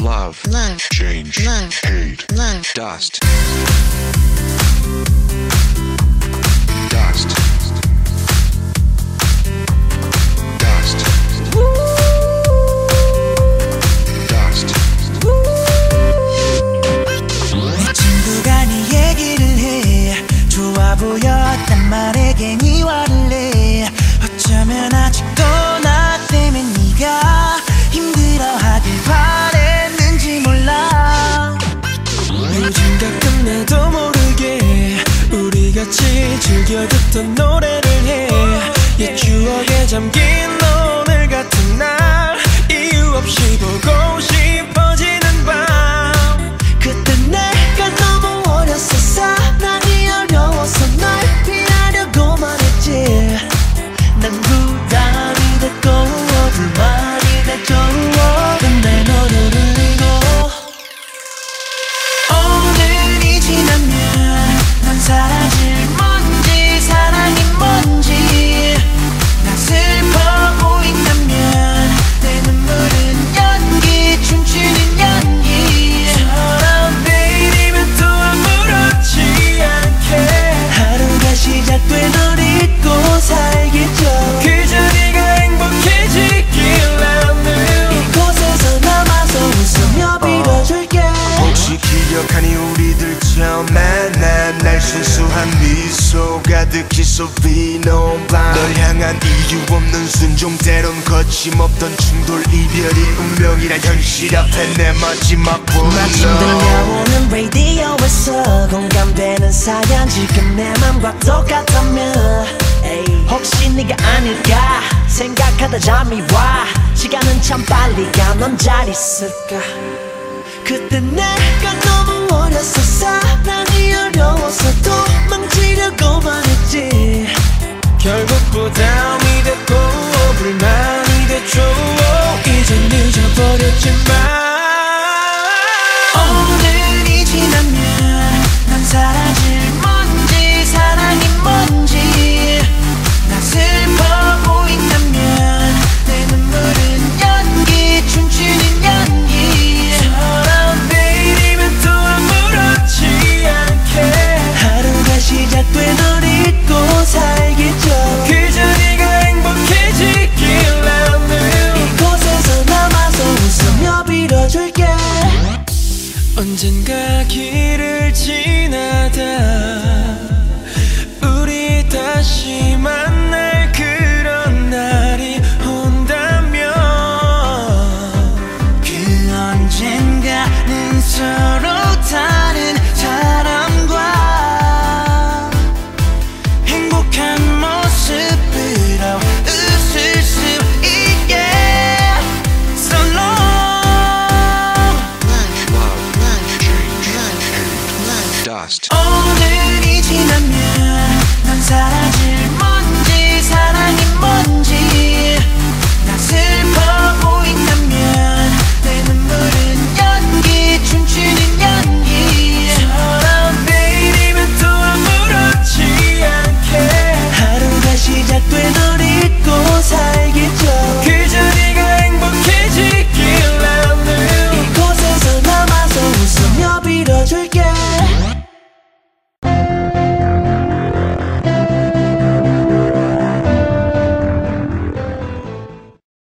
love, change, love, hate, love. dust, dust, dust, dust. 내 친구가 네 얘기를 해 좋아 보였단 말에 괜히 듣던 노래를 해 옛 추억에 잠긴 오늘 같은 날 이유 없이 보고 싶어 가득히 쏟비는 밤널 향한 이유 없는 순종 때론 거침없던 충돌 이별이 운명이란 현실 앞에 내 마지막 마침 분노 들려오는 라디오에서 공감되는 사연 지금 내 맘과 똑같다면 혹시 네가 아닐까 생각하다 잠이 와. 시간은 참 빨리 가넌 잘 있을까? 그때 내가 거짓말. 언젠가 기 dust.